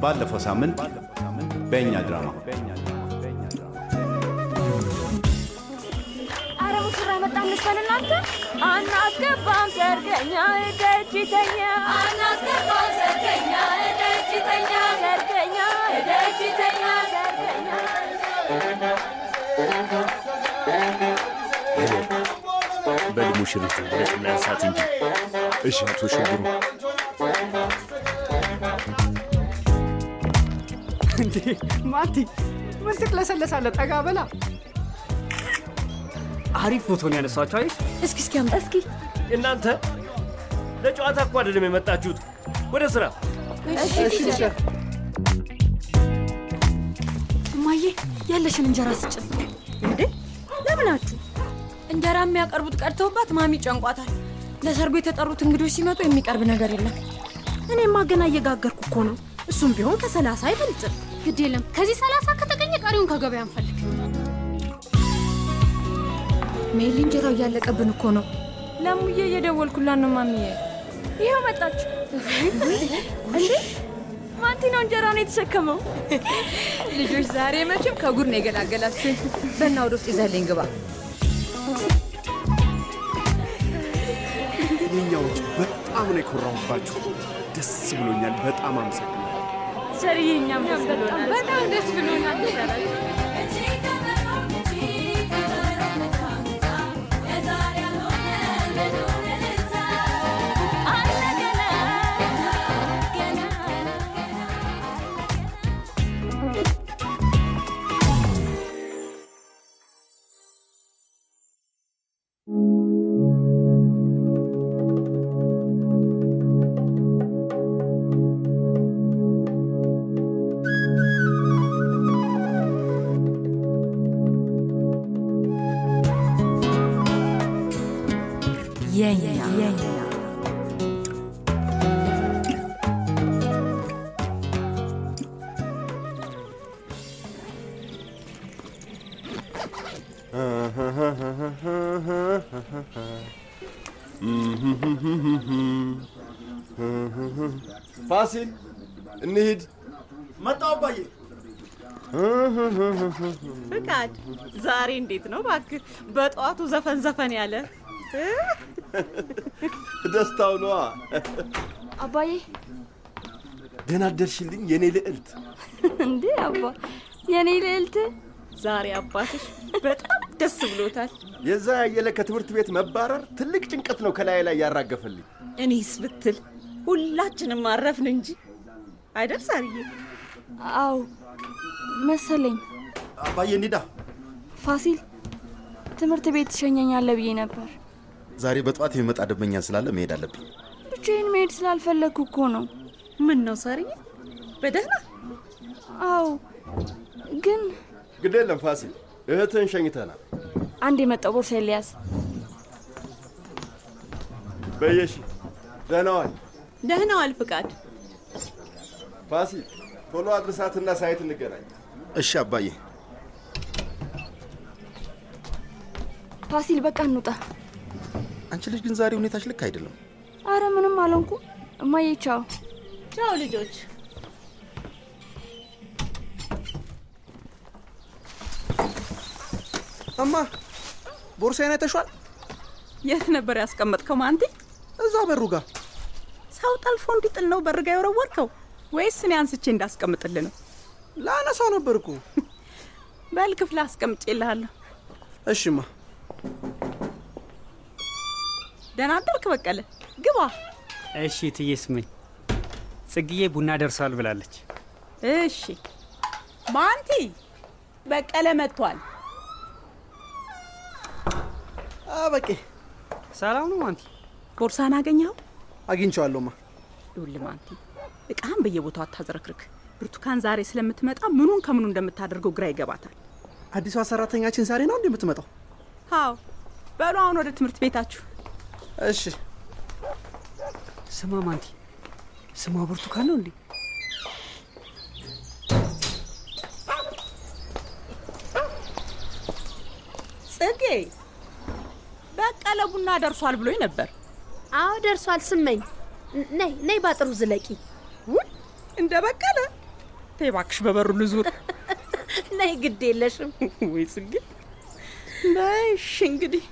ባለፈው ሳምንት በእኛ ድራማ አረ ሙሽራ መጣ እንስፈን እናንተ አናስገባም ሰርገኛ ደጅተኛ አናስገባም ሰርገኛ ደጅተኛ ሰርገኛ ደጅተኛ ሰርገኛ በል ሙሽሪት ብለህ እናንሳት እንጂ። እሺ አቶ ሽብሩ እንዴ ማቲ ምን ትቅለሰለሳለህ? ጠጋ በላ። አሪፍ ፎቶ ነው ያነሷቸው። አይ እስኪ እስኪ አምጣ እስኪ እናንተ ለጨዋታ እኮ አይደለም የመጣችሁት፣ ወደ ስራ። እማዬ ያለሽን እንጀራ ስጭን። እንዴ ለምናችሁ? እንጀራ የሚያቀርቡት ቀርተውባት ማሚ ጨንቋታል። ለሰርጉ የተጠሩት እንግዶች ሲመጡ የሚቀርብ ነገር የለም። እኔማ ገና እየጋገርኩ እኮ ነው። እሱም ቢሆን ከሰላሳ አይበልጥም። ግድ የለም ከዚህ ሰላሳ ከተገኘ ቀሪውን ከገበያ እንፈልግ። ሜሊ እንጀራው እያለቀብን እኮ ነው። ለሙዬ እየደወልኩላት ነው ማሚዬ። ይኸው መጣች። እንዴ ማንቲ ነው እንጀራውን የተሸከመው። ልጆች ዛሬ መቼም ከጉድ ነው የገላገላችሁ። በና ወደ ውስጥ ይዘህልኝ ግባ። የኛዎች በጣም ነው የኮራሁባችሁ። ደስ ብሎኛል። በጣም አመሰግናለሁ። ሸርዬ እኛም በጣም ደስ ብሎናል። እንዴት ነው እባክህ በጠዋቱ ዘፈን ዘፈን ያለ ደስታው ነዋ። አባዬ ደህና አደርሽልኝ የኔ ልዕልት። እንዴ አባ የኔ ልዕልት ዛሬ አባትሽ በጣም ደስ ብሎታል። የዛ ያየለ ከትምህርት ቤት መባረር ትልቅ ጭንቀት ነው ከላይ ላይ ያራገፈልኝ። እኔስ ብትል ሁላችንም አረፍን እንጂ አይደል ሳርዬ? አው መሰለኝ። አባዬ እንሂዳ። ፋሲል ትምህርት ቤት ትሸኘኛለህ ብዬ ነበር። ዛሬ በጠዋት የሚመጣ ደንበኛ ስላለ መሄድ አለብኝ። ብቻዬን መሄድ ስላልፈለግኩ እኮ ነው። ምን ነው ሳርዬ? በደህና አው ግን ግድ የለም ፋሲል፣ እህትህን ሸኝተናል። አንድ የመጣው ቦርሳ ሊያዝ በየሺ ደህና ዋል። ደህና ዋል ፍቃድ። ፋሲል ቶሎ አድርሳትና site እንገናኝ። እሺ አባዬ። ፋሲል በቃ እንውጣ። አንቺ ልጅ ግን ዛሬ ሁኔታሽ ልክ አይደለም። አረ ምንም አልሆንኩ። እማዬ ቻው። ቻው ልጆች። እማ ቦርሳዬን አይተሿል? የት ነበር ያስቀመጥከው ማንቲ? እዛ በሩ ጋር ሰው ጠልፎ እንዲጥል ነው በርጋ የወረወርከው ወይስ እኔ አንስቼ እንዳስቀምጥልህ ነው? ላነሳው ነበር እኮ። በል ክፍል አስቀምጬልሃለሁ። እሽማ ደህና አደርክ በቀለ። ግባ። እሺ ትዬ ስመኝ፣ ጽግዬ ቡና ደርሷል ብላለች። እሺ ማንቲ፣ በቀለ መጥቷል። በቄ ሰላም ነው ማንቲ? ቦርሳን አገኘኸው? አግኝቼዋለሁማ። ይኸውልህ ማንቲ፣ እቃህን በየቦታው አታዝረክርክ። ብርቱካን ዛሬ ስለምትመጣ ምኑን ከምኑ እንደምታደርገው ግራ ይገባታል። አዲሷ ሰራተኛችን ዛሬ ነው እንዴ የምትመጣው? አዎ። በሉ አሁን ወደ ትምህርት ቤታችሁ። እሺ። ስማ ማንቲ፣ ስሟ ብርቱካን ነው እንዴ? ጽጌ፣ በቀለ ቡና ደርሷል ብሎኝ ነበር። አዎ ደርሷል። ስመኝ ነይ ነይ፣ ባጥሩ ዝለቂ። ውይ እንደ በቀለ ተይ እባክሽ በበሩ ልዙር። ነይ፣ ግድ የለሽም። ወይ ጽጌ በይሽ እንግዲህ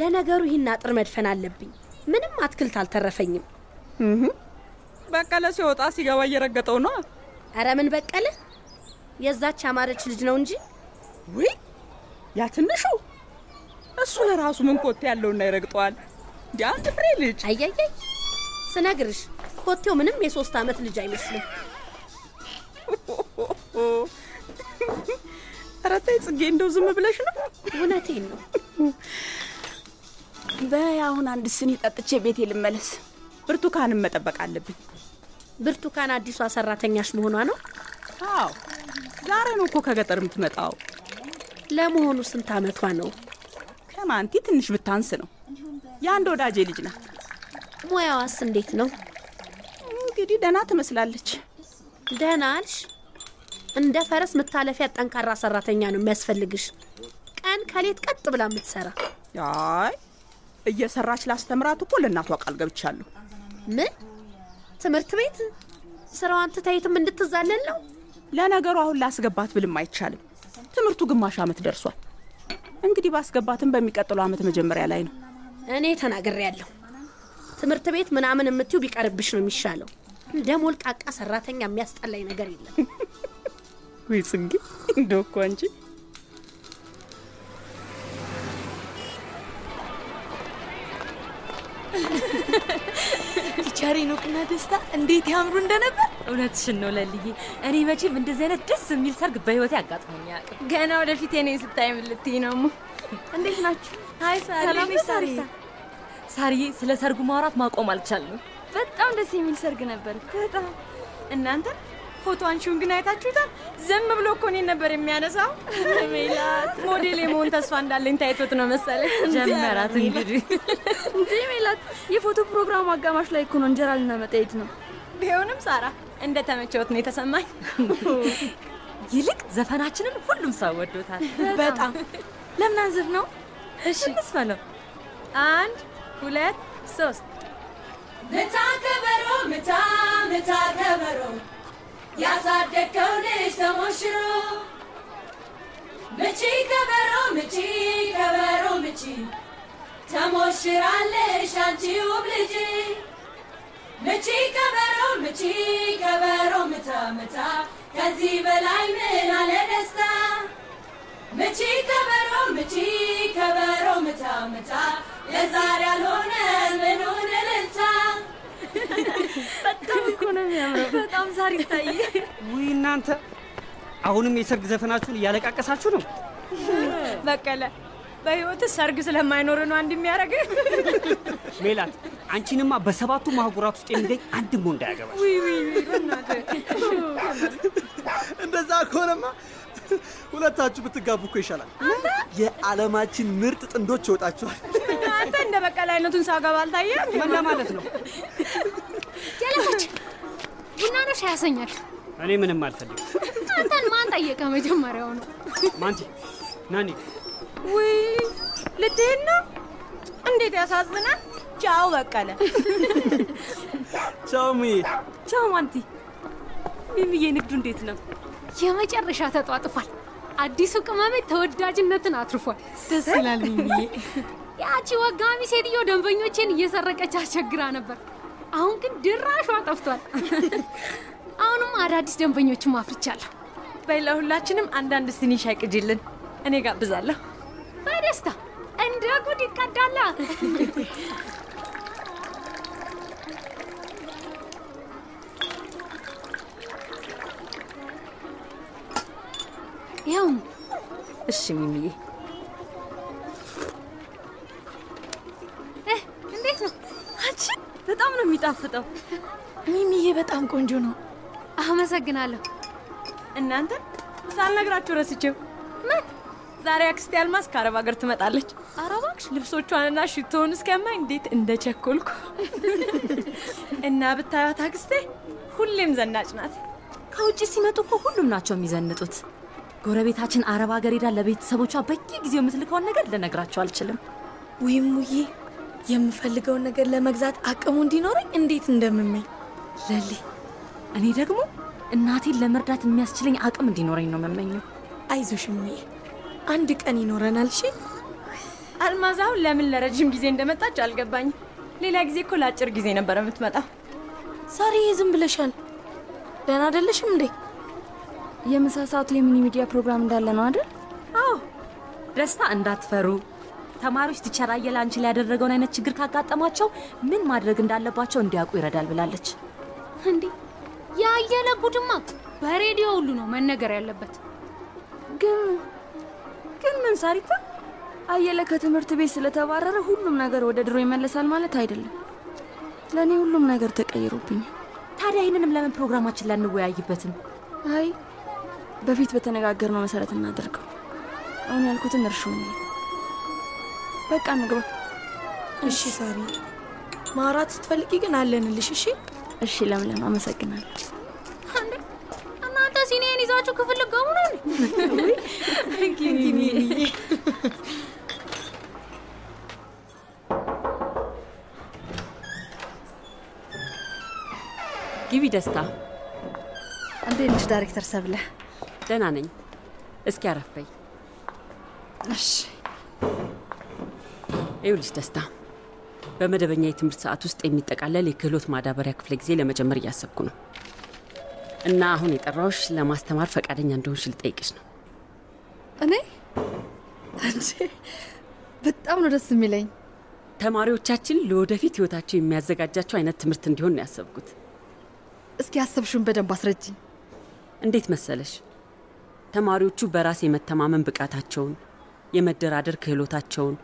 ለነገሩ ይህን አጥር መድፈን አለብኝ። ምንም አትክልት አልተረፈኝም። በቀለ ሲወጣ ሲገባ እየረገጠው ነው። አረ ምን በቀለ የዛች ያማረች ልጅ ነው እንጂ ውይ ያ ትንሹ እሱ ለራሱ ምን ኮቴ ያለውና ይረግጠዋል። እንዲ አንድ ፍሬ ልጅ አያያይ ስነግርሽ ኮቴው ምንም የሶስት ዓመት ልጅ አይመስልም። ኧረ ተይ ጽጌ፣ እንደው ዝም ብለሽ ነው። እውነቴን ነው። በይ አሁን አንድ ስኒ ጠጥቼ ቤቴ ልመለስ። ብርቱካንም መጠበቅ አለብኝ። ብርቱካን አዲሷ ሰራተኛሽ መሆኗ ነው? አዎ ዛሬ ነው እኮ ከገጠር የምትመጣው። ለመሆኑ ስንት ዓመቷ ነው? ከማንቲ ትንሽ ብታንስ ነው። የአንድ ወዳጄ ልጅ ናት። ሙያዋስ እንዴት ነው? እንግዲህ ደህና ትመስላለች። ደህና አልሽ? እንደ ፈረስ መታለፊያ ጠንካራ ሰራተኛ ነው የሚያስፈልግሽ። ቀን ከሌት ቀጥ ብላ የምትሰራ። አይ እየሰራች ላስተምራት እኮ ለእናቷ ቃል ገብቻለሁ። ምን ትምህርት ቤት ስራዋን ትታይትም እንድትዛለን ነው? ለነገሩ አሁን ላስገባት ብልም አይቻልም። ትምህርቱ ግማሽ ዓመት ደርሷል። እንግዲህ ባስገባትም በሚቀጥለው ዓመት መጀመሪያ ላይ ነው። እኔ ተናግሬያለሁ። ትምህርት ቤት ምናምን የምትይው ቢቀርብሽ ነው የሚሻለው። እንደ ሞልቃቃ ሰራተኛ የሚያስጠላኝ ነገር የለም። ወይ ጽጌ፣ እንደው እኮ አንቺ teacher ሄኖክና ደስታ እንዴት ያምሩ እንደነበር። እውነትሽን ነው ለልዬ። እኔ መቼም እንደዚህ አይነት ደስ የሚል ሰርግ በህይወቴ አጋጥሞኝ አያውቅም። ገና ወደፊት እኔ ስታይ ምን ልትይ ነው? እሙ እንዴት ናችሁ? hi ሳሪ። ሰላም ሳሪ? ሳሪዬ፣ ስለ ሰርጉ ማውራት ማቆም አልቻልንም። በጣም ደስ የሚል ሰርግ ነበር። በጣም እናንተ ፎቶ አንሺውን ግን አይታችሁታል? ዝም ብሎ እኮ እኔን ነበር የሚያነሳው። ሜላት ሞዴል የመሆን ተስፋ እንዳለኝ ታይቶት ነው መሰለኝ። ጀመራት እንግዲህ እንዴ ሜላት፣ የፎቶ ፕሮግራሙ አጋማሽ ላይ እኮ ነው እንጀራ ልናመጣ የሄድነው። ቢሆንም ሳራ እንደ ተመቸውት ነው የተሰማኝ። ይልቅ ዘፈናችንን ሁሉም ሰው ወዶታል። በጣም ለምን አንዝፍ ነው? እሺ እንስፈነው። አንድ ሁለት ሶስት ምታ ከበሮ ምታ ምታ ከበሮ ያሳደግከው ልጅ ተሞሽሮ ምቺ ከበሮ ምቺ ከበሮ ምቺ ተሞሽራለሽ አንቺ ውብ ልጅ ምቺ ከበሮ ምቺ ከበሮ ምታ ምታ ከዚህ በላይ ምን አለ ደስታ? ምቺ ከበሮ ምቺ ከበሮ ምታ ምታ ለዛሬ ያልሆነ ምኑን እልልታ በጣም እኮ ነው የሚያምረው። በጣም ዛሬ ይታይ። ውይ እናንተ አሁንም የሰርግ ዘፈናችሁን እያለቃቀሳችሁ ነው። በቀለ በህይወት ሰርግ ስለማይኖር ነው አንድ የሚያደርግ። ሜላት አንቺንማ በሰባቱ ማህጉራት ውስጥ የሚገኝ አንድም ወንድ አያገባሽ። ውይ ውይ ውይ፣ በእናትህ እንደዛ ከሆነማ ሁለታችሁ ብትጋቡ እኮ ይሻላል። የዓለማችን ምርጥ ጥንዶች ይወጣችኋል። አንተ እንደ በቀለ አይነቱን ሳገባ አልታየህ? ምን ለማለት ነው? ቡና ነው ሻይ ያሰኛል። እኔ ምንም አልፈልግም። አንተን ማን ጠየቀ? መጀመሪያው ነው ማንቲ ናኒ ውይ ልትሄድ ነው? እንዴት ያሳዝናል። ቻው በቀለ። ቻው ሙዬ። ቻው ማንቲ። ሚሚዬ ንግዱ እንዴት ነው? የመጨረሻ ተጧጥፏል። አዲሱ ቅመሜ ተወዳጅነትን አትርፏል። ደስ ይላል ሚሚዬ። ያቺ ወጋሚ ሴትዮ ደንበኞቼን እየሰረቀች አስቸግራ ነበር። አሁን ግን ድራሿ ጠፍቷል። አሁንም አዳዲስ ደንበኞችም አፍርቻለሁ። በይ ለሁላችንም አንዳንድ ስኒ ሻይ ቅጂልን፣ እኔ ጋብዛለሁ። በደስታ እንደ ጉድ ይቀዳላ። ያው እሺ ሚሚዬ። እንዴት ነው? አንቺ በጣም ነው የሚጣፍጠው። ሚሚዬ በጣም ቆንጆ ነው። አመሰግናለሁ። እናንተ ሳልነግራችሁ ረስቼው ምን ዛሬ አክስቴ አልማዝ ከአረብ ሀገር ትመጣለች። እባክሽ ልብሶቿንና ሽቶውን እስከማይ እንዴት እንደቸኮልኩ እና ብታዩት አክስቴ ሁሌም ዘናጭ ናት። ከውጭ ሲመጡ እኮ ሁሉም ናቸው የሚዘንጡት። ጎረቤታችን አረብ ሀገር ሄዳ ለቤተሰቦቿ በየጊዜው የምትልከውን ነገር ልነግራቸው አልችልም። ወይም ሙዬ የምፈልገውን ነገር ለመግዛት አቅሙ እንዲኖረኝ እንዴት እንደምመኝ ለሊ፣ እኔ ደግሞ እናቴን ለመርዳት የሚያስችለኝ አቅም እንዲኖረኝ ነው መመኘው። አይዞሽ እምዬ፣ አንድ ቀን ይኖረናል። እሺ አልማዝ አሁን ለምን ለረጅም ጊዜ እንደመጣች አልገባኝም። ሌላ ጊዜ እኮ ለአጭር ጊዜ ነበር የምትመጣው። ዛሬ ዝም ብለሻል። ደህና አይደለሽም እንዴ? የምሳ ሰዓቱ የሚኒ ሚዲያ ፕሮግራም እንዳለ ነው አይደል? አዎ። ደስታ እንዳትፈሩ ተማሪዎች teacher አየለ አንቺ ላይ ያደረገውን አይነት ችግር ካጋጠማቸው ምን ማድረግ እንዳለባቸው እንዲያውቁ ይረዳል ብላለች። እንዴ የአየለ ጉድማ በሬዲዮ ሁሉ ነው መነገር ያለበት። ግን ግን ምን ሳሪታ፣ አየለ ከትምህርት ቤት ስለተባረረ ሁሉም ነገር ወደ ድሮ ይመለሳል ማለት አይደለም። ለእኔ ሁሉም ነገር ተቀይሮብኛል። ታዲያ ይህንንም ለምን ፕሮግራማችን ላይ አንወያይበትም? አይ በፊት በተነጋገርነው መሰረት እናደርገው። አሁን ያልኩትን እርሹ በቃ እንግባ። እሺ ሳሪ፣ ማውራት ስትፈልጊ ግን አለንልሽ። እሺ እሺ። ለምለም አመሰግናለሁ። እናንተ ሲኔን ይዛችሁ ክፍል ልገቡ ነው ግቢ ደስታ። እንዴት ነሽ ዳይሬክተር ሰብለ? ደህና ነኝ። እስኪ አረፍ በይ። እሺ። ይኸውልሽ ደስታ፣ በመደበኛ የትምህርት ሰዓት ውስጥ የሚጠቃለል የክህሎት ማዳበሪያ ክፍለ ጊዜ ለመጀመር እያሰብኩ ነው እና አሁን የጠራውሽ ለማስተማር ፈቃደኛ እንደሆንሽ ልጠይቅሽ ነው። እኔ እንዴ በጣም ነው ደስ የሚለኝ። ተማሪዎቻችን ለወደፊት ህይወታቸው የሚያዘጋጃቸው አይነት ትምህርት እንዲሆን ነው ያሰብኩት። እስኪ ያሰብሽውን በደንብ አስረጂ። እንዴት መሰለሽ? ተማሪዎቹ በራስ የመተማመን ብቃታቸውን፣ የመደራደር ክህሎታቸውን፣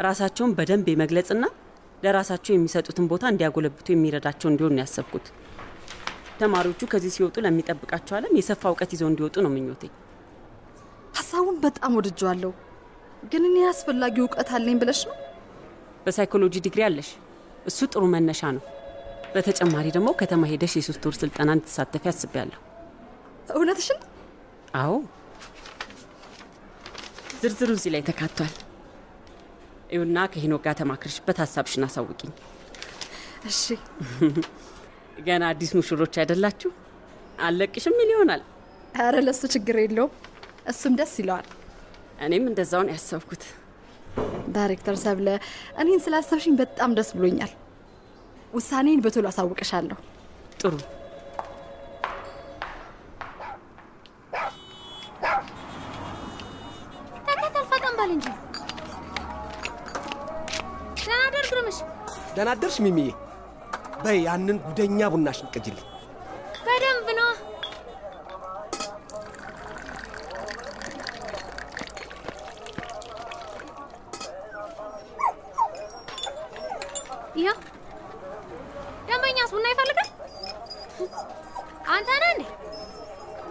ራሳቸውን በደንብ የመግለጽና ለራሳቸው የሚሰጡትን ቦታ እንዲያጎለብቱ የሚረዳቸው እንዲሆን ነው ያሰብኩት። ተማሪዎቹ ከዚህ ሲወጡ ለሚጠብቃቸው ዓለም የሰፋ እውቀት ይዘው እንዲወጡ ነው ምኞቴ። ሀሳቡን በጣም ወድጀዋለሁ። ግን እኔ አስፈላጊ እውቀት አለኝ ብለሽ ነው? በሳይኮሎጂ ዲግሪ አለሽ። እሱ ጥሩ መነሻ ነው። በተጨማሪ ደግሞ ከተማ ሄደሽ የሶስት ወር ስልጠና እንድትሳተፊ አስቤያለሁ። እውነትሽን? አዎ፣ ዝርዝሩ እዚህ ላይ ተካቷል። ይሁና ከሄኖክ ጋር ተማክርሽበት ሀሳብሽን አሳውቂኝ። እሺ። ገና አዲስ ሙሽሮች አይደላችሁ? አለቅሽም ይል ይሆናል። ኧረ ለሱ ችግር የለውም። እሱም ደስ ይለዋል። እኔም እንደዛውን ያሰብኩት። ዳይሬክተር ሰብለ፣ እኔን ስላሰብሽኝ በጣም ደስ ብሎኛል። ውሳኔን በቶሎ አሳውቅሻለሁ። ጥሩ። ተከተል፣ ፈጠን በል እንጂ። ደህና ደር ግርምሽ። ደህና አደርሽ ሚሚዬ። በይ ያንን ጉደኛ ቡናሽን ቅጅልኝ። በደንብ ነው። ይኸው ደንበኛስ ቡና ይፈልጋል? አንተ ነህ እንዴ?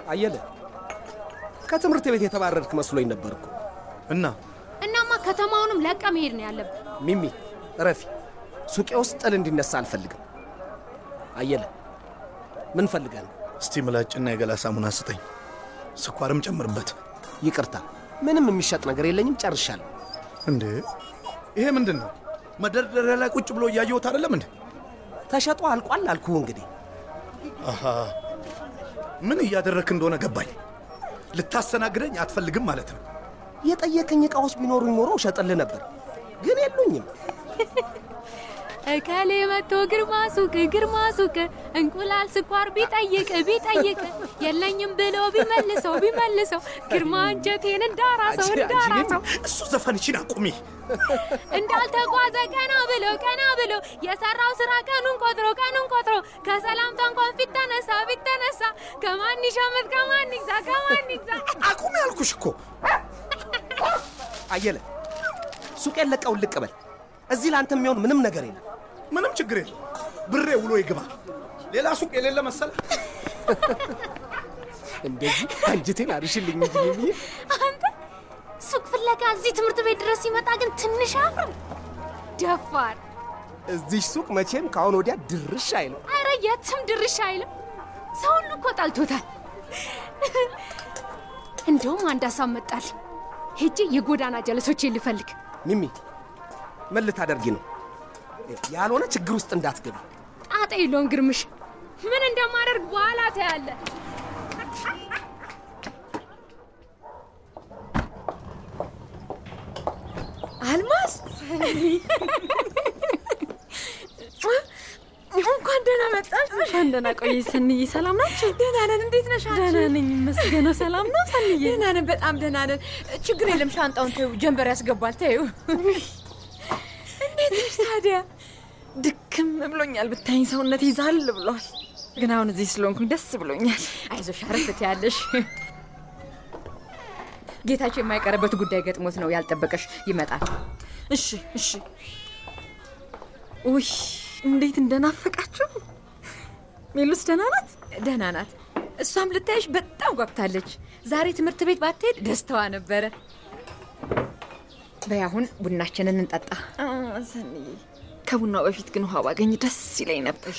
አየለ ከትምህርት ቤት የተባረርክ መስሎኝ ነበር እኮ። እና እናማ ከተማውንም ለቀ መሄድ ነው ያለብን። ሚሚ እረፊ። ሱቄ ውስጥ ጥል እንዲነሳ አልፈልግም። አየለ ምን ፈልገህ ነው? እስቲ ምላጭና የገላ ሳሙና ስጠኝ፣ ስኳርም ጨምርበት። ይቅርታ፣ ምንም የሚሸጥ ነገር የለኝም። ጨርሻለሁ። እንዴ ይሄ ምንድን ነው? መደርደሪያ ላይ ቁጭ ብሎ እያየሁት አይደለም እንዴ? ተሸጦ አልቋል አልኩህ። እንግዲህ አሃ ምን እያደረክ እንደሆነ ገባኝ። ልታስተናግደኝ አትፈልግም ማለት ነው። የጠየቀኝ እቃዎች ቢኖሩኝ ኖሮ እሸጥልህ ነበር፣ ግን የሉኝም። እከሌ መጥቶ ግርማ ሱቅ ግርማ ሱቅ እንቁላል ስኳር ቢጠይቅ ቢጠይቅ የለኝም ብሎ ቢመልሰው ቢመልሰው ግርማ እንጀቴን እንዳራሰው እንዳራሰው እሱ ዘፈንሽን አቁሚ። እንዳልተጓዘ ቀና ብሎ ቀና ብሎ የሰራው ስራ ቀኑን ቆጥሮ ቀኑን ቆጥሮ ከሰላምታ እንኳን ፊት ተነሳ ፊት ተነሳ ከማን ይሸምት ከማን ይግዛ ከማን ይግዛ አቁሚ ያልኩሽ እኮ አየለ። ሱቄን ለቀውን ልቅበል። እዚህ ለአንተ የሚሆን ምንም ነገር የለም። ምንም ችግር የለም። ብሬ ውሎ ይግባ። ሌላ ሱቅ የሌለ መሰለ። እንደዚህ አንጀቴን አርሽልኝ እንጂ የሚዬ አንተ ሱቅ ፍለጋ እዚህ ትምህርት ቤት ድረስ ሲመጣ ግን ትንሽ አፍር ደፋር። እዚህ ሱቅ መቼም ከአሁን ወዲያ ድርሽ አይልም። አረ የትም ድርሽ አይልም። ሰው ሁሉ እኮ ጠልቶታል። እንደውም አንድ ሀሳብ መጣል። ሄጄ የጎዳና ጀለሶቼን ልፈልግ። ሚሚ ምን ልታደርጊ ነው? ያልሆነ ችግር ውስጥ እንዳትገቢ። ጣጣ የለውም ግርምሽ። ምን እንደማደርግ በኋላ ታያለ። አልማዝ እንኳን ደህና መጣሽ። እንኳን ደህና ቆየሽ ሰንዬ። ሰላም ናችሁ? ደህና ነን። እንዴት ነሽ አንቺ? ደህና ነኝ ይመስገነው። ሰላም ነው ሰንዬ? ደህና ነን፣ በጣም ደህና ነን። ችግር የለም። ሻንጣውን ተይው፣ ጀንበር ያስገባል። ተይው። እንዴት ነሽ ታዲያ? ድክም ብሎኛል ብታይኝ፣ ሰውነት ይዛል ብሏል። ግን አሁን እዚህ ስለሆንኩኝ ደስ ብሎኛል። አይዞሽ፣ አረፍ ትያለሽ። ጌታቸው የማይቀርበት ጉዳይ ገጥሞት ነው ያልጠበቀሽ። ይመጣል። እሺ፣ እሺ። ውይ እንዴት እንደናፈቃችሁ። ሜሉስ ደህና ናት? ደህና ናት። እሷም ልታይሽ በጣም ጓጉታለች። ዛሬ ትምህርት ቤት ባትሄድ ደስታዋ ነበረ። በይ አሁን ቡናችንን እንጠጣ። ሰንዬ፣ ከቡናው በፊት ግን ውሃ ባገኝ ደስ ይለኝ ነበር።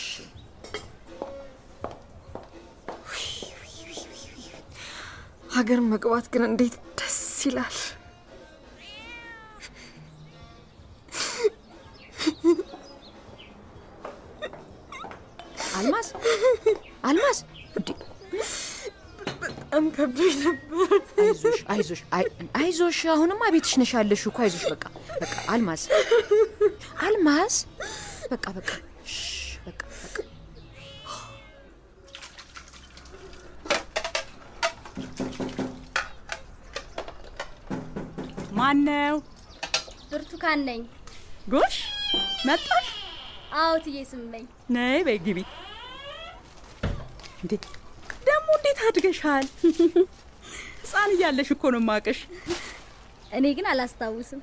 ሀገር መግባት ግን እንዴት ደስ ይላል። አልማዝ አልማዝ፣ በጣም ከብዶኝ ነበር። አይዞሽ አይዞሽ አይ- አይዞሽ። አሁንማ ቤትሽ ነሽ ያለሽ እኮ አይዞሽ። በቃ በቃ አልማዝ አልማዝ፣ በቃ በቃ እሺ፣ በቃ በቃ ማን ነው? ብርቱካን ነኝ። ጎሽ መጣሽ? አዎ ትዬ ስመኝ። ነይ በይ ግቢ። እንዴ ደግሞ እንዴት አድገሻል? ህፃን እያለሽ እኮ ነው ማቅሽ። እኔ ግን አላስታውስም።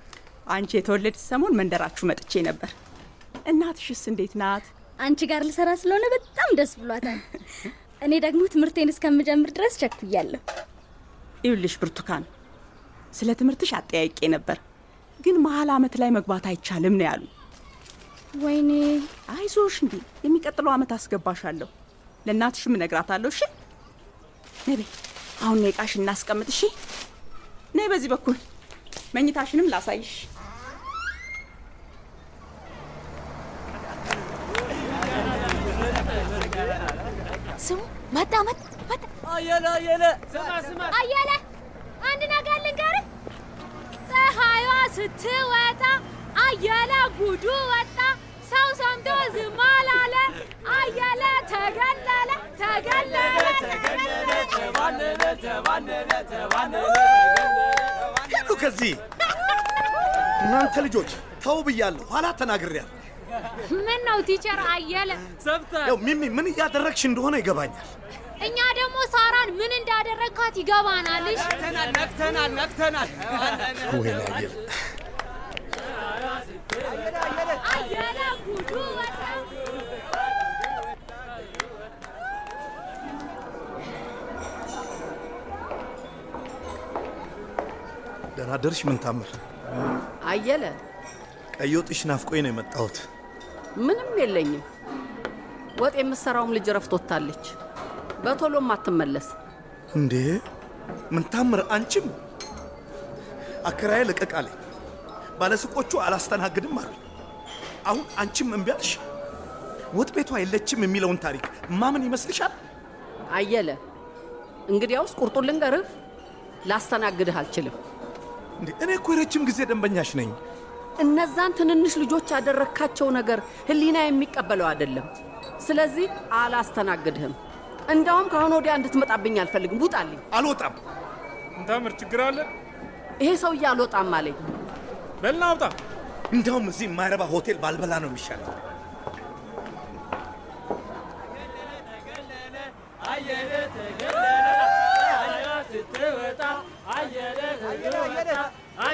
አንቺ የተወለድሽ ሰሞን መንደራችሁ መጥቼ ነበር። እናትሽስ እንዴት ናት? አንቺ ጋር ልሰራ ስለሆነ በጣም ደስ ብሏታል። እኔ ደግሞ ትምህርቴን እስከምጀምር ድረስ ቸኩያለሁ። ይኸውልሽ ብርቱካን፣ ስለ ትምህርትሽ አጠያይቄ ነበር፣ ግን መሀል አመት ላይ መግባት አይቻልም ነው ያሉ። ወይኔ አይዞሽ፣ እንዴ የሚቀጥለው አመት አስገባሻለሁ። ለእናትሽም እነግራታለሁ። እሺ ነይ በይ። አሁን ነይ ዕቃሽ እናስቀምጥ። እሺ ነይ በዚህ በኩል መኝታሽንም ላሳይሽ። ስሙ መጣ መጣ መጣ። አየለ አየለ፣ ስማ ስማ፣ አየለ አንድ ነገር ልንገርህ። ፀሐይዋ ስትወጣ አየለ ጉዱ ወጣ። ሰው ሰምቶ ዝም አላለ። አየለ ተገለለ ተገለለ ተገለለ ተባነነ ተባነነ ተባነነ ሂዱ ከዚህ እናንተ ልጆች ተው ብያለሁ። ኋላ ተናግሬያለሁ። ምን ነው ቲቸር አየለ? ያው ሚሚ ምን እያደረግሽ እንደሆነ ይገባኛል። እኛ ደግሞ ሳራን ምን እንዳደረግካት ይገባናልሽ። ነቅተናል ነቅተናል። ወይኔ አየለ አየለ ደህና ደርሽ። ምን ታምር አየለ ቀይ ወጥሽ ናፍቆኝ ነው የመጣሁት። ምንም የለኝም። ወጥ የምትሰራውም ልጅ ረፍት ወጥታለች። በቶሎም አትመለስ። እንዴ ምን ታምር አንቺም አከራዬ ልቀቅ አለኝ። ባለሱቆቹ አላስተናግድም አሉኝ። አሁን አንቺም እምቢ አልሽ። ወጥ ቤቷ የለችም የሚለውን ታሪክ ማምን ይመስልሻል? አየለ እንግዲያውስ ቁርጡን ልንገርህ፣ ላስተናግድህ አልችልም። እኔ እኮ የረጅም ጊዜ ደንበኛሽ ነኝ። እነዛን ትንንሽ ልጆች ያደረግካቸው ነገር ህሊና የሚቀበለው አይደለም። ስለዚህ አላስተናግድህም። እንዳውም ከአሁን ወዲያ እንድትመጣብኝ አልፈልግም። ውጣልኝ። አልወጣም። እንታምር ችግር አለ? ይሄ ሰውዬ አልወጣም አለኝ። በልና አውጣ። እንዳውም እዚህ የማይረባ ሆቴል ባልበላ ነው የሚሻለው።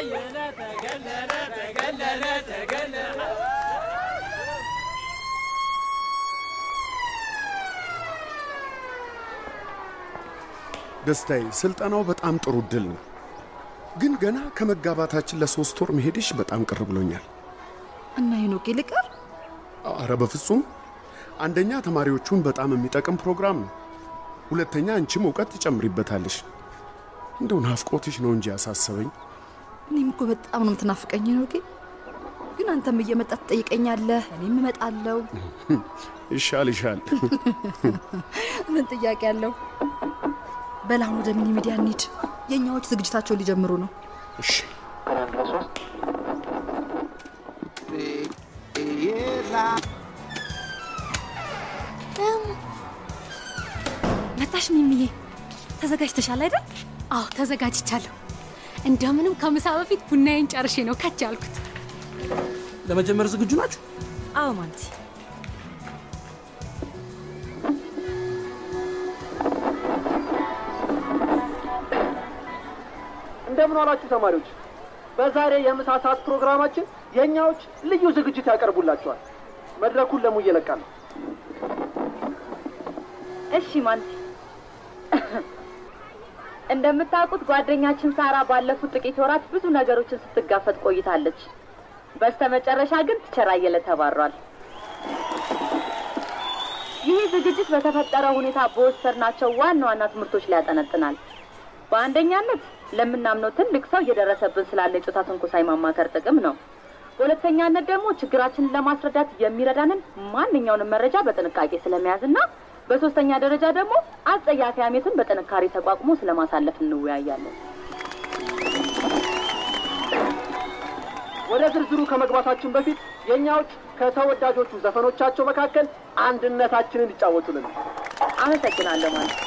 አየለ ተገለለ ተገለለ ተገለለ ደስታዬ፣ ስልጠናው በጣም ጥሩ እድል ነው፣ ግን ገና ከመጋባታችን ለሶስት ወር መሄድሽ በጣም ቅር ብሎኛል። እና ሄኖክ ልቀር? አረ በፍጹም። አንደኛ ተማሪዎቹን በጣም የሚጠቅም ፕሮግራም ነው፣ ሁለተኛ አንቺም እውቀት ትጨምሪበታለሽ። እንደው ናፍቆትሽ ነው እንጂ ያሳሰበኝ። እኔም እኮ በጣም ነው የምትናፍቀኝ ሄኖኬ። ግን አንተም እየመጣ ትጠይቀኛለህ፣ እኔም እመጣለሁ። ይሻል ይሻል። ምን ጥያቄ አለው? በላሁን ወደ ሚኒ ሚዲያ እንሂድ። የእኛዎች ዝግጅታቸውን ሊጀምሩ ነው። እሺ መጣሽ ሚሚዬ? ተዘጋጅተሻል አይደል? አዎ ተዘጋጅቻለሁ። እንደምንም ከምሳ በፊት ቡናዬን ጨርሼ ነው ከች ያልኩት። ለመጀመር ዝግጁ ናችሁ? አዎ ማንቲ። እንደምን ዋላችሁ ተማሪዎች። በዛሬ የምሳ ሰዓት ፕሮግራማችን የእኛዎች ልዩ ዝግጅት ያቀርቡላችኋል። መድረኩን ለሙ እየለቃለሁ። እሺ ማንቲ፣ እንደምታውቁት ጓደኛችን ሳራ ባለፉት ጥቂት ወራት ብዙ ነገሮችን ስትጋፈጥ ቆይታለች። በስተመጨረሻ ግን ቲቸር አየለ ተባሯል። ይህ ዝግጅት በተፈጠረ ሁኔታ በወሰድናቸው ዋና ዋና ትምህርቶች ላይ ያጠነጥናል። በአንደኛነት ለምናምነው ትልቅ ሰው እየደረሰብን ስላለ የጾታ ትንኮሳ የማማከር ጥቅም ነው። በሁለተኛነት ደግሞ ችግራችንን ለማስረዳት የሚረዳንን ማንኛውንም መረጃ በጥንቃቄ ስለመያዝና በሶስተኛ ደረጃ ደግሞ አጸያፊ ሐሜትን በጥንካሬ ተቋቁሞ ስለማሳለፍ እንወያያለን። ወደ ዝርዝሩ ከመግባታችን በፊት የእኛዎች ከተወዳጆቹ ዘፈኖቻቸው መካከል አንድነታችንን ይጫወቱልን። አመሰግናለሁ ማለት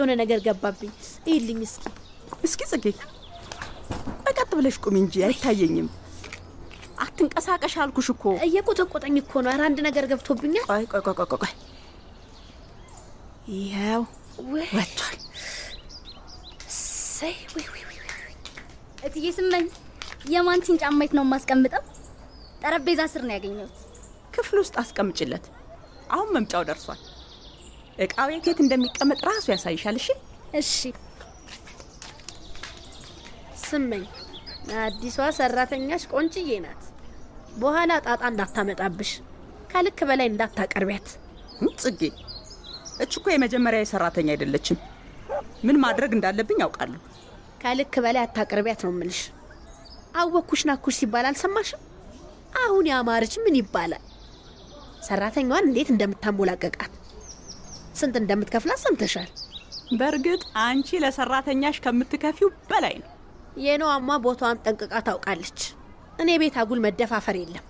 የሆነ ነገር ገባብኝ። ይልኝ እስኪ እስኪ ጽጌ በቀጥ ብለሽ ቁሚ እንጂ አይታየኝም። አትንቀሳቀሽ አልኩሽ እኮ። እየቆጠቆጠኝ እኮ ነው። ኧረ አንድ ነገር ገብቶብኛል። ቆይ ቆይ ቆይ ቆይ ቆይ፣ ይኸው ወጥቷል። እሰይ፣ እትዬ ስመኝ የማንቲን ጫማ የት ነው የማስቀምጠው? ጠረጴዛ ስር ነው ያገኘሁት። ክፍል ውስጥ አስቀምጭለት። አሁን መምጫው ደርሷል። እቃው የት እንደሚቀመጥ ራሱ ያሳይሻል። እሺ እሺ። ስመኝ አዲሷ ሰራተኛሽ ቆንጭዬ ናት። በኋላ ጣጣ እንዳታመጣብሽ፣ ከልክ በላይ እንዳታቀርቢያት። ጽጌ፣ እች እኮ የመጀመሪያ ሰራተኛ አይደለችም። ምን ማድረግ እንዳለብኝ ያውቃለሁ። ከልክ በላይ አታቅርቢያት ነው ምልሽ። አወኩሽ ናኩሽ ሲባል አልሰማሽም? አሁን ያማረች ምን ይባላል? ሰራተኛዋን እንዴት እንደምታሞላቀቃት ስንት እንደምትከፍላት ሰምተሻል። በእርግጥ አንቺ ለሰራተኛሽ ከምትከፊው በላይ ነው። የነዋማ ቦታዋን ጠንቅቃ ታውቃለች። እኔ ቤት አጉል መደፋፈር የለም።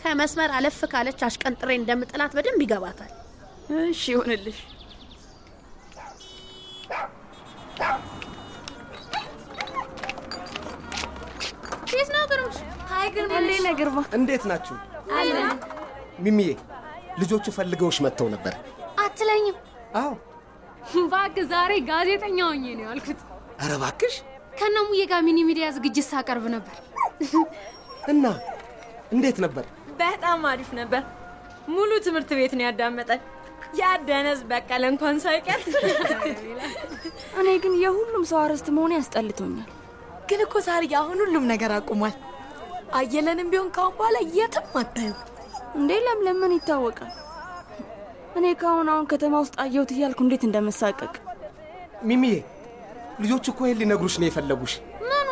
ከመስመር አለፍ ካለች አሽቀንጥሬ እንደምጥላት በደንብ ይገባታል። እሺ ይሁንልሽ። peace ነው ግርምሽ። hi ግርምሽ። እንዴት ነህ ግርማ? እንዴት ናችሁ? ሚሚዬ ልጆቹ ፈልገውሽ መጥተው ነበር። አትለኝም? አዎ። እባክህ ዛሬ ጋዜጠኛ ሆኜ ነው ያልኩት። ኧረ እባክሽ። ከነሙዬ ጋር mini media ዝግጅት ሳቀርብ ነበር። እና እንዴት ነበር? በጣም አሪፍ ነበር። ሙሉ ትምህርት ቤት ነው ያዳመጠን። ያ ደነዝ በቀለ እንኳን ሳይቀር። እኔ ግን የሁሉም ሰው አርዕስት መሆኑ ያስጠልቶኛል። ግን እኮ ሳርዬ አሁን ሁሉም ነገር አቁሟል። አየለንም ቢሆን ካሁን በኋላ የትም አታዩ። እንዴ ለምለም ምን ይታወቃል? እኔ ከአሁን አሁን ከተማ ውስጥ አየሁት እያልኩ እንዴት እንደመሳቀቅ ሚሚዬ ልጆቹ እኮ ይሄን ሊነግሩሽ ነው የፈለጉሽ። ምኑ?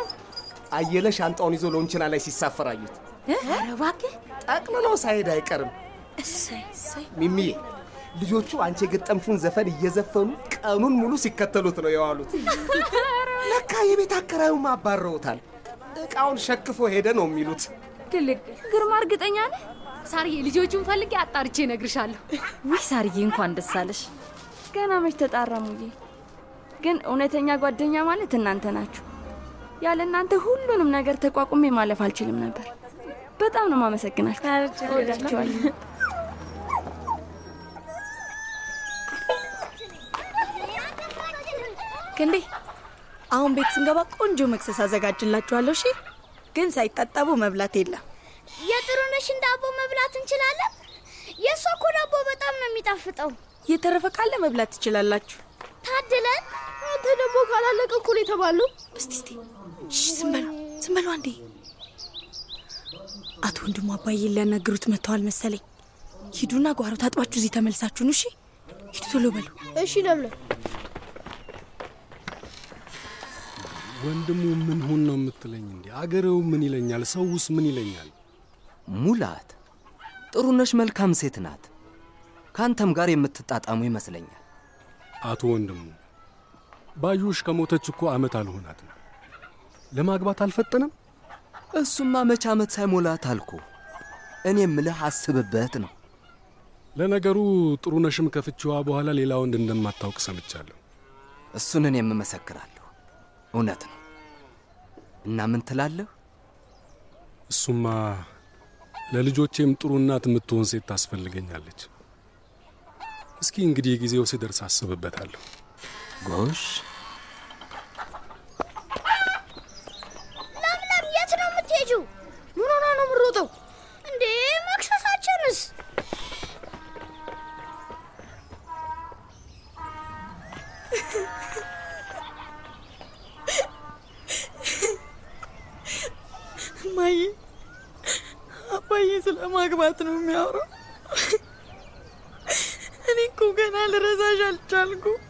አየለ ሻንጣውን ይዞ ሎንችና ላይ ሲሳፈር አዩት። ኧረ እባክህ ጠቅልሎ ሳይሄድ አይቀርም። ሚሚዬ ልጆቹ አንቺ የገጠምሽውን ዘፈን እየዘፈኑ ቀኑን ሙሉ ሲከተሉት ነው የዋሉት። ለካ የቤት አከራዩም አባረውታል። እቃውን ሸክፎ ሄደ ነው የሚሉት። ትልቅ ግርማ፣ እርግጠኛ ነህ? ሳርዬ ልጆቹን ፈልጌ አጣርቼ እነግርሻለሁ። ውይ ሳርዬ፣ እንኳን ደስ አለሽ። ገና መች ተጣራ ሙዬ። ግን እውነተኛ ጓደኛ ማለት እናንተ ናችሁ። ያለ እናንተ ሁሉንም ነገር ተቋቁሜ ማለፍ አልችልም ነበር። በጣም ነው ማመሰግናችሁ። እወዳችኋለሁ። ክንዴ አሁን ቤት ስንገባ ቆንጆ መክሰስ አዘጋጅላችኋለሁ። እሺ፣ ግን ሳይታጠቡ መብላት የለም። የጥሩነሽን ዳቦ መብላት እንችላለን? የእሷ እኮ ዳቦ በጣም ነው የሚጣፍጠው። የተረፈ ካለ መብላት ትችላላችሁ። ታድለን። አንተ ደግሞ ካላለቀ እኮ ነው የተባለው። እስቲ እስቲ ዝም በሉ ዝም በሉ አንዴ። አቶ ወንድሙ አባዬን ሊያናግሩት መጥተዋል መሰለኝ። ሂዱና ጓሮ ታጥባችሁ እዚህ ተመልሳችሁ ነው። እሺ ሂዱ፣ ቶሎ በሉ። እሺ ለምለም። ወንድሙ ምን ሁን ነው የምትለኝ? እንዲ አገሬው ምን ይለኛል? ሰውስ ምን ይለኛል? ሙላት ጥሩነሽ መልካም ሴት ናት። ከአንተም ጋር የምትጣጣሙ ይመስለኛል። አቶ ወንድሙ ባዩሽ ከሞተች እኮ ዓመት አልሆናትም። ለማግባት አልፈጠነም። እሱማ መች ዓመት ሳይሞላት አልኩ። እኔ ምልህ አስብበት ነው። ለነገሩ ጥሩነሽም ከፍቺዋ በኋላ ሌላ ወንድ እንደማታውቅ ሰምቻለሁ። እሱን እኔም እመሰክራለሁ። እውነት ነው። እና ምን ትላለህ? እሱማ ለልጆቼም ጥሩ እናት የምትሆን ሴት ታስፈልገኛለች። እስኪ እንግዲህ ጊዜው ሲደርስ አስብበታለሁ። ጎሽ ለምለም፣ የት ነው የምትሄጂው? ምን ሆና ነው የምሮጠው? እንዴ መክሰሳችንስ? ማዬ አባዬ ስለ ማግባት ነው የሚያወራው። እኔ እኮ ገና ልረሳሽ አልቻልኩም።